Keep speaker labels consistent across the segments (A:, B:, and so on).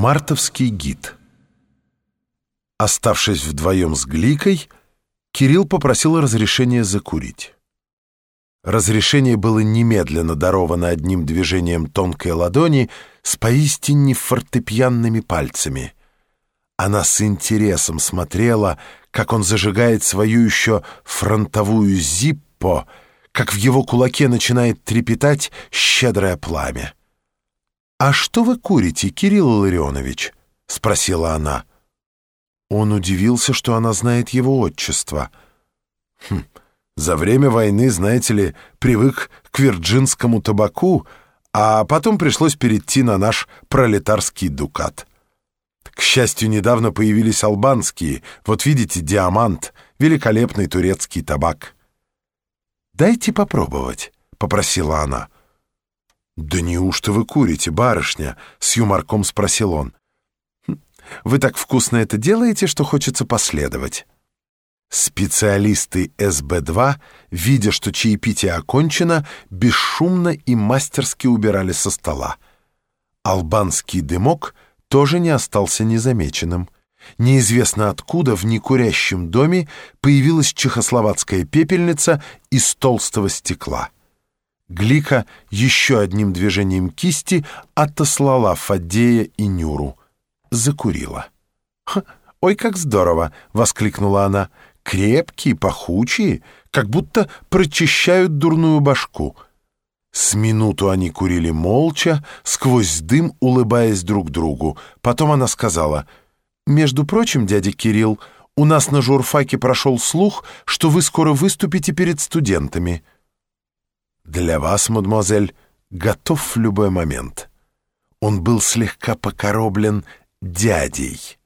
A: Мартовский гид. Оставшись вдвоем с Гликой, Кирилл попросил разрешения закурить. Разрешение было немедленно даровано одним движением тонкой ладони с поистине фортепианными пальцами. Она с интересом смотрела, как он зажигает свою еще фронтовую зиппо, как в его кулаке начинает трепетать щедрое пламя. «А что вы курите, Кирилл Ларионович?» — спросила она. Он удивился, что она знает его отчество. «Хм, за время войны, знаете ли, привык к вирджинскому табаку, а потом пришлось перейти на наш пролетарский дукат. К счастью, недавно появились албанские. Вот видите, диамант, великолепный турецкий табак». «Дайте попробовать», — попросила она. «Да неужто вы курите, барышня?» — с юморком спросил он. «Хм, «Вы так вкусно это делаете, что хочется последовать». Специалисты СБ-2, видя, что чаепитие окончено, бесшумно и мастерски убирали со стола. Албанский дымок тоже не остался незамеченным. Неизвестно откуда в некурящем доме появилась чехословацкая пепельница из толстого стекла — Глика еще одним движением кисти отослала Фадея и Нюру. Закурила. «Ой, как здорово!» — воскликнула она. «Крепкие, пахучие, как будто прочищают дурную башку». С минуту они курили молча, сквозь дым улыбаясь друг другу. Потом она сказала, «Между прочим, дядя Кирилл, у нас на журфаке прошел слух, что вы скоро выступите перед студентами». Для вас, мадемуазель, готов в любой момент. Он был слегка покороблен дядей.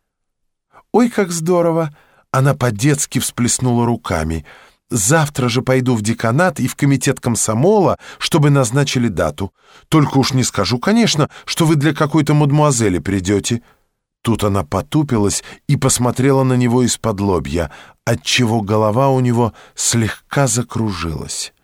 A: «Ой, как здорово!» Она по-детски всплеснула руками. «Завтра же пойду в деканат и в комитет комсомола, чтобы назначили дату. Только уж не скажу, конечно, что вы для какой-то мадемуазели придете». Тут она потупилась и посмотрела на него из-под лобья, отчего голова у него слегка закружилась.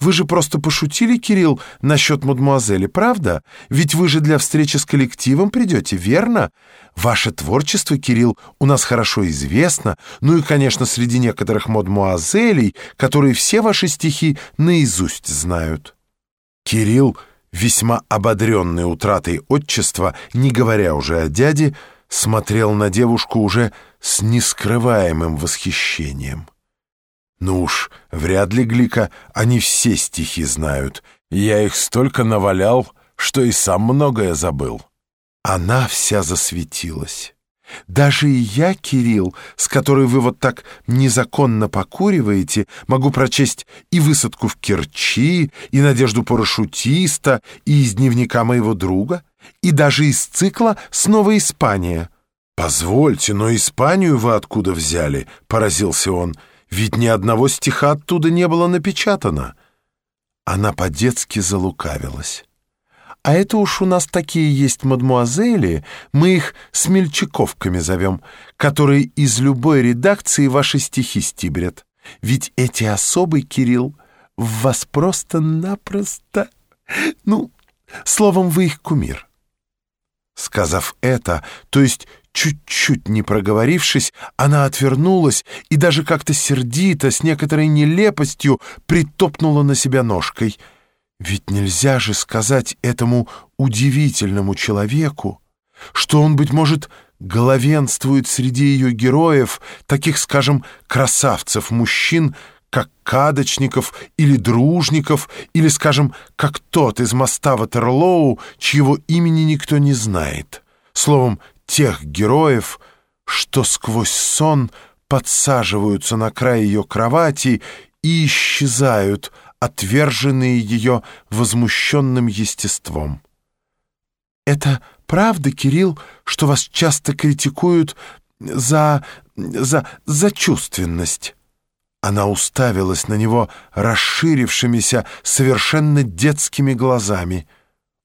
A: Вы же просто пошутили, Кирилл, насчет мадемуазели, правда? Ведь вы же для встречи с коллективом придете, верно? Ваше творчество, Кирилл, у нас хорошо известно, ну и, конечно, среди некоторых мадемуазелей, которые все ваши стихи наизусть знают». Кирилл, весьма ободренный утратой отчества, не говоря уже о дяде, смотрел на девушку уже с нескрываемым восхищением. Ну уж, вряд ли, Глика, они все стихи знают. Я их столько навалял, что и сам многое забыл. Она вся засветилась. Даже и я, Кирилл, с которой вы вот так незаконно покуриваете, могу прочесть и высадку в Керчи, и надежду парашютиста, и из дневника моего друга, и даже из цикла «Снова Испания». «Позвольте, но Испанию вы откуда взяли?» — поразился он. Ведь ни одного стиха оттуда не было напечатано. Она по-детски залукавилась. А это уж у нас такие есть мадмуазели, мы их смельчаковками зовем, которые из любой редакции ваши стихи стибрят. Ведь эти особы, Кирилл, в вас просто-напросто... Ну, словом, вы их кумир. Сказав это, то есть Чуть-чуть не проговорившись, она отвернулась и даже как-то сердито, с некоторой нелепостью, притопнула на себя ножкой. Ведь нельзя же сказать этому удивительному человеку, что он, быть может, главенствует среди ее героев, таких, скажем, красавцев-мужчин, как Кадочников или Дружников, или, скажем, как тот из моста Ватерлоу, чьего имени никто не знает. Словом, тех героев, что сквозь сон подсаживаются на край ее кровати и исчезают, отверженные ее возмущенным естеством. «Это правда, Кирилл, что вас часто критикуют за... за... за чувственность?» Она уставилась на него расширившимися, совершенно детскими глазами.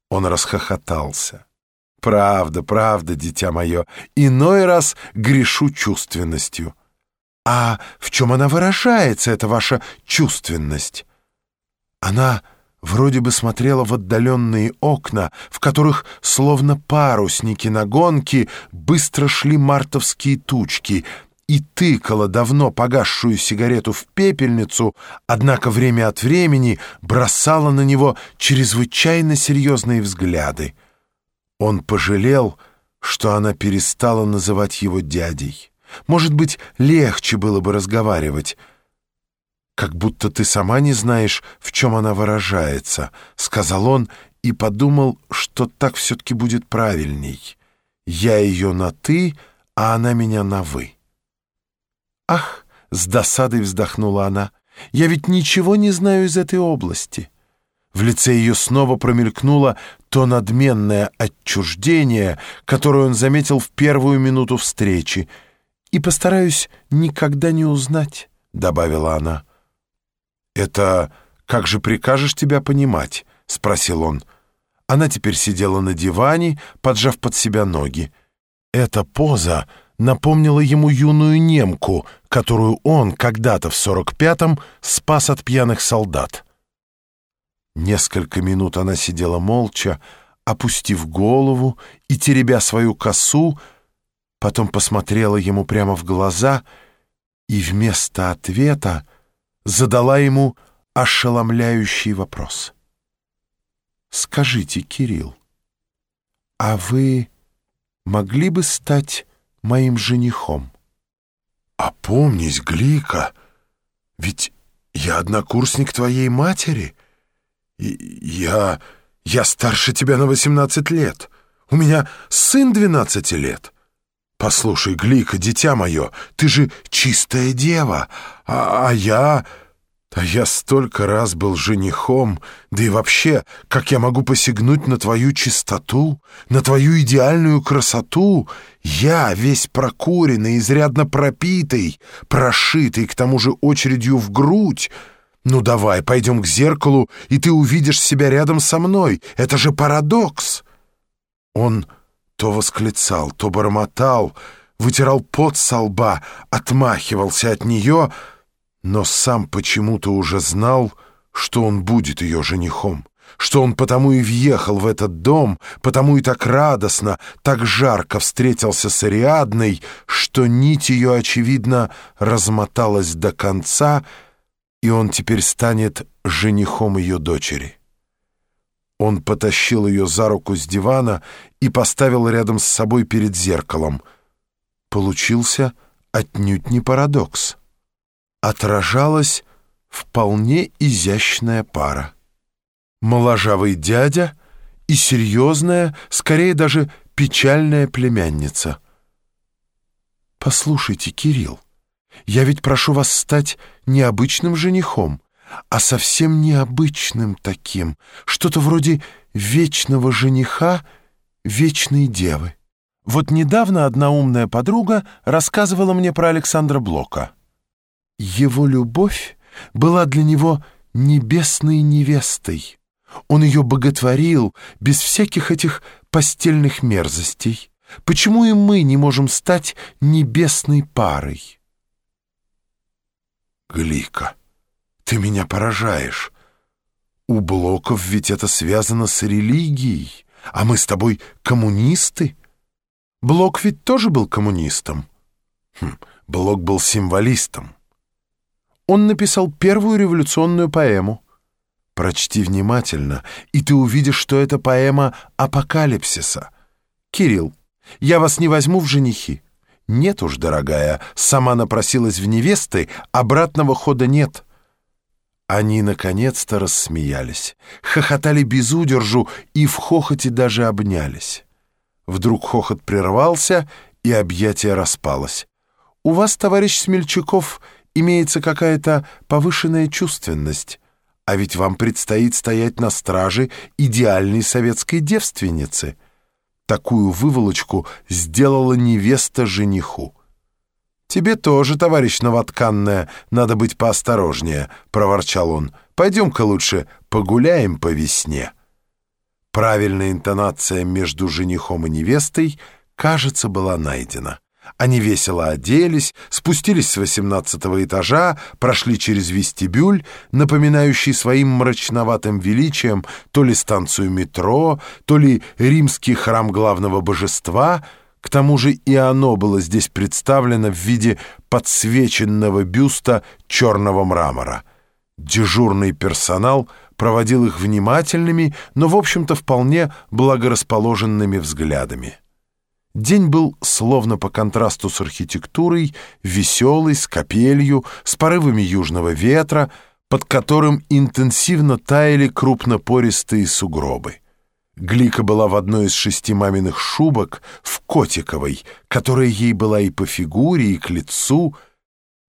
A: Он расхохотался. Правда, правда, дитя мое, иной раз грешу чувственностью. А в чем она выражается, эта ваша чувственность? Она вроде бы смотрела в отдаленные окна, в которых, словно парусники на гонке, быстро шли мартовские тучки, и тыкала давно погасшую сигарету в пепельницу, однако время от времени бросала на него чрезвычайно серьезные взгляды. Он пожалел, что она перестала называть его дядей. Может быть, легче было бы разговаривать. «Как будто ты сама не знаешь, в чем она выражается», — сказал он и подумал, что так все-таки будет правильней. «Я ее на «ты», а она меня на «вы». «Ах!» — с досадой вздохнула она. «Я ведь ничего не знаю из этой области». В лице ее снова промелькнуло то надменное отчуждение, которое он заметил в первую минуту встречи. «И постараюсь никогда не узнать», — добавила она. «Это как же прикажешь тебя понимать?» — спросил он. Она теперь сидела на диване, поджав под себя ноги. Эта поза напомнила ему юную немку, которую он когда-то в сорок пятом спас от пьяных солдат. Несколько минут она сидела молча, опустив голову и теребя свою косу, потом посмотрела ему прямо в глаза и вместо ответа задала ему ошеломляющий вопрос. «Скажите, Кирилл, а вы могли бы стать моим женихом?» «Опомнись, Глика, ведь я однокурсник твоей матери. Я... я старше тебя на восемнадцать лет. У меня сын двенадцати лет. Послушай, Глика, дитя мое, ты же чистая дева, а, а я... А я столько раз был женихом, да и вообще, как я могу посягнуть на твою чистоту, на твою идеальную красоту? Я, весь прокуренный, изрядно пропитый, прошитый, к тому же очередью в грудь. Ну давай, пойдем к зеркалу, и ты увидишь себя рядом со мной. Это же парадокс. Он то восклицал, то бормотал, вытирал пот со лба, отмахивался от нее — но сам почему-то уже знал, что он будет ее женихом, что он потому и въехал в этот дом, потому и так радостно, так жарко встретился с Ариадной, что нить ее, очевидно, размоталась до конца, и он теперь станет женихом ее дочери. Он потащил ее за руку с дивана и поставил рядом с собой перед зеркалом. Получился отнюдь не парадокс отражалась вполне изящная пара. Моложавый дядя и серьезная, скорее даже печальная племянница. «Послушайте, Кирилл, я ведь прошу вас стать необычным женихом, а совсем необычным таким, что-то вроде вечного жениха, вечной девы. Вот недавно одна умная подруга рассказывала мне про Александра Блока. Его любовь была для него небесной невестой. Он ее боготворил без всяких этих постельных мерзостей. Почему и мы не можем стать небесной парой? Глика, ты меня поражаешь. У Блоков ведь это связано с религией, а мы с тобой коммунисты. Блок ведь тоже был коммунистом. Хм, Блок был символистом он написал первую революционную поэму. Прочти внимательно, и ты увидишь, что это поэма апокалипсиса. Кирилл, я вас не возьму в женихи. Нет уж, дорогая, сама напросилась в невесты, обратного хода нет. Они наконец-то рассмеялись, хохотали без удержу и в хохоте даже обнялись. Вдруг хохот прервался, и объятие распалось. «У вас, товарищ Смельчаков, имеется какая-то повышенная чувственность, а ведь вам предстоит стоять на страже идеальной советской девственницы. Такую выволочку сделала невеста жениху. «Тебе тоже, товарищ новотканная, надо быть поосторожнее», — проворчал он. «Пойдем-ка лучше погуляем по весне». Правильная интонация между женихом и невестой, кажется, была найдена. Они весело оделись, спустились с восемнадцатого этажа, прошли через вестибюль, напоминающий своим мрачноватым величием то ли станцию метро, то ли римский храм главного божества. К тому же и оно было здесь представлено в виде подсвеченного бюста черного мрамора. Дежурный персонал проводил их внимательными, но, в общем-то, вполне благорасположенными взглядами. День был, словно по контрасту с архитектурой, веселый, с капелью, с порывами южного ветра, под которым интенсивно таяли крупнопористые сугробы. Глика была в одной из шести маминых шубок, в котиковой, которая ей была и по фигуре, и к лицу.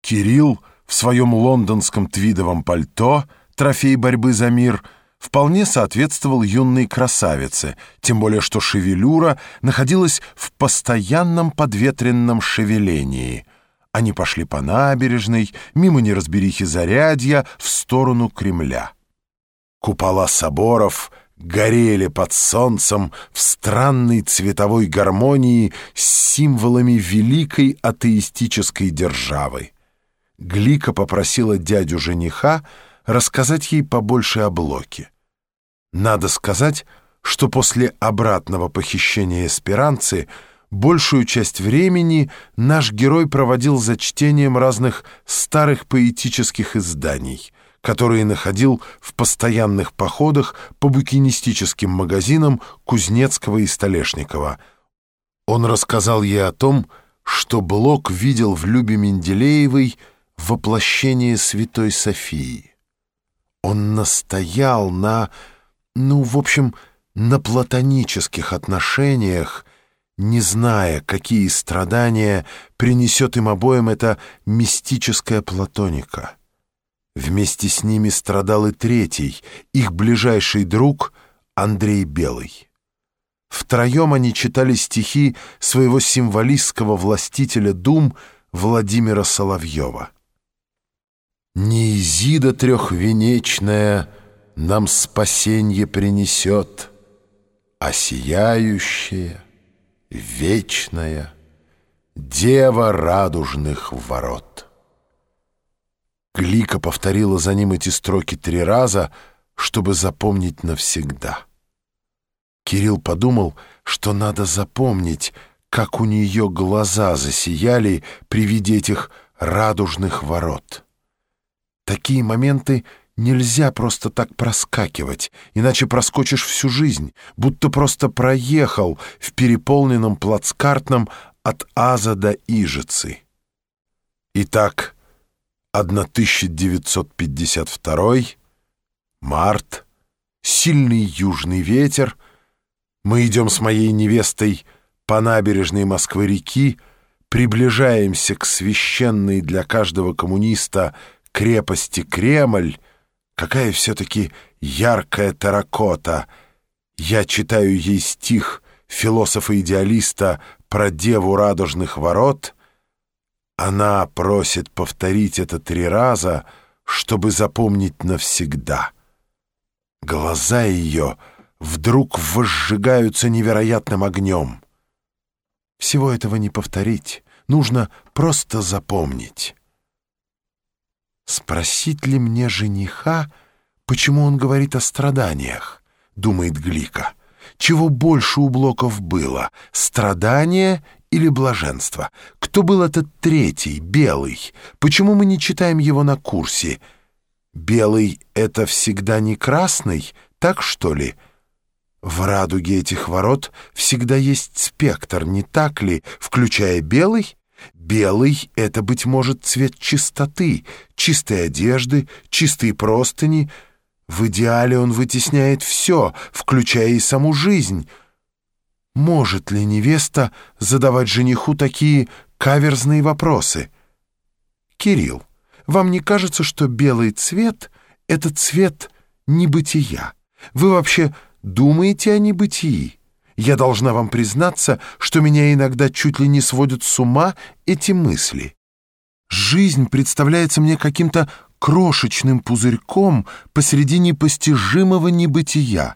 A: Кирилл в своем лондонском твидовом пальто, трофей борьбы за мир — вполне соответствовал юной красавице, тем более что шевелюра находилась в постоянном подветренном шевелении. Они пошли по набережной, мимо неразберихи зарядья, в сторону Кремля. Купола соборов горели под солнцем в странной цветовой гармонии с символами великой атеистической державы. Глика попросила дядю жениха рассказать ей побольше о Блоке. Надо сказать, что после обратного похищения эсперанцы большую часть времени наш герой проводил за чтением разных старых поэтических изданий, которые находил в постоянных походах по букинистическим магазинам Кузнецкого и Столешникова. Он рассказал ей о том, что Блок видел в Любе Менделеевой воплощение Святой Софии. Он настоял на, ну, в общем, на платонических отношениях, не зная, какие страдания принесет им обоим эта мистическая платоника. Вместе с ними страдал и третий, их ближайший друг Андрей Белый. Втроем они читали стихи своего символистского властителя дум Владимира Соловьева. Не Изида трехвенечная нам спасенье принесет, А сияющая, вечная Дева радужных ворот. Глика повторила за ним эти строки три раза, чтобы запомнить навсегда. Кирилл подумал, что надо запомнить, как у нее глаза засияли при виде этих радужных ворот. Такие моменты нельзя просто так проскакивать, иначе проскочишь всю жизнь, будто просто проехал в переполненном плацкартном от Аза до Ижицы. Итак, 1952 март, сильный южный ветер, мы идем с моей невестой по набережной Москвы-реки, приближаемся к священной для каждого коммуниста крепости Кремль, какая все-таки яркая таракота. Я читаю ей стих философа-идеалиста про деву радужных ворот. Она просит повторить это три раза, чтобы запомнить навсегда. Глаза ее вдруг возжигаются невероятным огнем. Всего этого не повторить, нужно просто запомнить. «Спросить ли мне жениха, почему он говорит о страданиях?» — думает Глика. «Чего больше у Блоков было, страдания или блаженство? Кто был этот третий, белый? Почему мы не читаем его на курсе? Белый — это всегда не красный, так что ли?» В радуге этих ворот всегда есть спектр, не так ли, включая белый Белый — это, быть может, цвет чистоты, чистой одежды, чистые простыни. В идеале он вытесняет все, включая и саму жизнь. Может ли невеста задавать жениху такие каверзные вопросы? Кирилл, вам не кажется, что белый цвет — это цвет небытия? Вы вообще думаете о небытии? Я должна вам признаться, что меня иногда чуть ли не сводят с ума эти мысли. Жизнь представляется мне каким-то крошечным пузырьком посреди непостижимого небытия.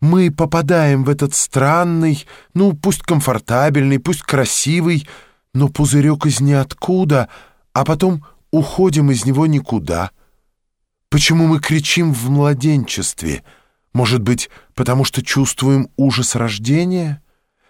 A: Мы попадаем в этот странный, ну, пусть комфортабельный, пусть красивый, но пузырек из ниоткуда, а потом уходим из него никуда. Почему мы кричим в младенчестве? Может быть, потому что чувствуем ужас рождения?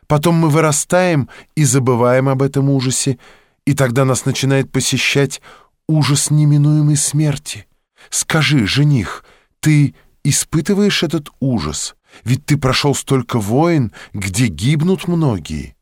A: Потом мы вырастаем и забываем об этом ужасе, и тогда нас начинает посещать ужас неминуемой смерти. Скажи, жених, ты испытываешь этот ужас? Ведь ты прошел столько войн, где гибнут многие.